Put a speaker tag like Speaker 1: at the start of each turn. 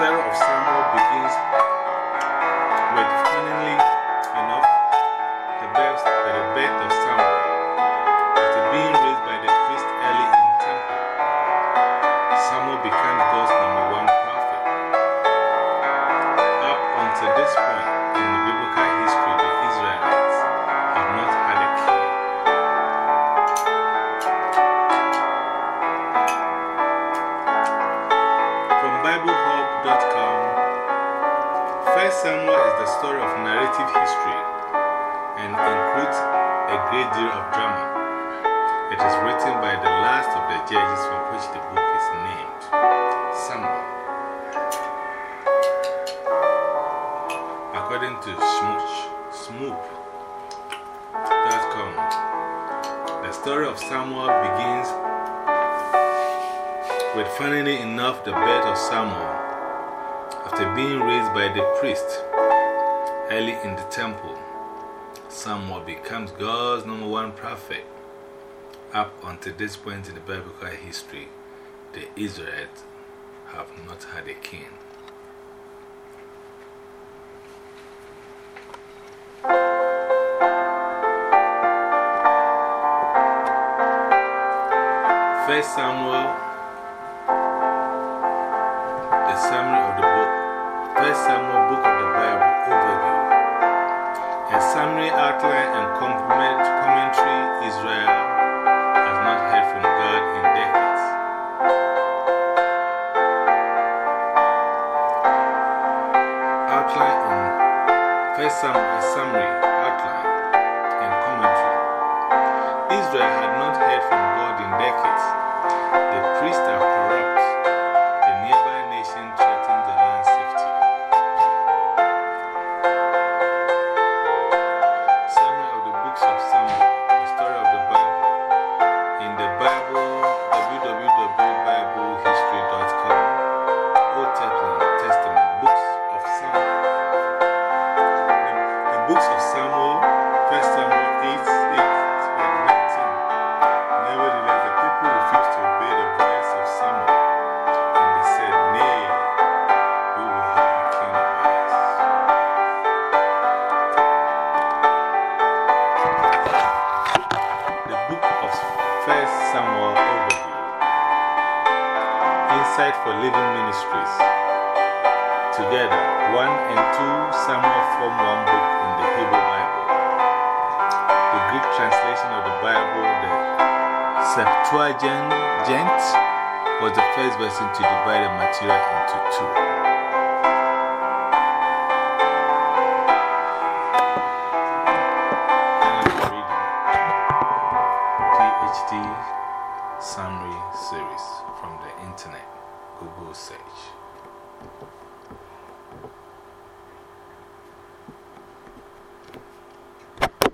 Speaker 1: affair of Samuel begins First Samuel is the story of narrative history and includes a great deal of drama. It is written by the last of the judges from which the book is named, Samuel. According to Shmoop.com, the story of Samuel begins with, funnily enough, the birth of Samuel after being raised by the priest Eli in the temple. Samuel becomes God's number one prophet. Up until this point in the biblical history, the Israelites have not had a king. First Samuel, the summary of the book, First Samuel, book of the Bible overview, a summary outline and commentary Israel has not heard from God in decades. Outline and First Samuel, a summary, outline, and commentary. Israel had not heard from God in decades. The priests are books of Samuel, 1 Samuel 8, 8 to 19. Nevertheless, the people refused to obey the voice of Samuel, and they said, Nay, we will have a king of ours. The book of 1 Samuel Overview Insight for Living Ministries. Together, 1 and 2 Samuel form one book in the Hebrew Bible. The Greek translation of the Bible, the Septuagint, was the first version to divide the material into two. PhD Summary Series from the Internet, Google search.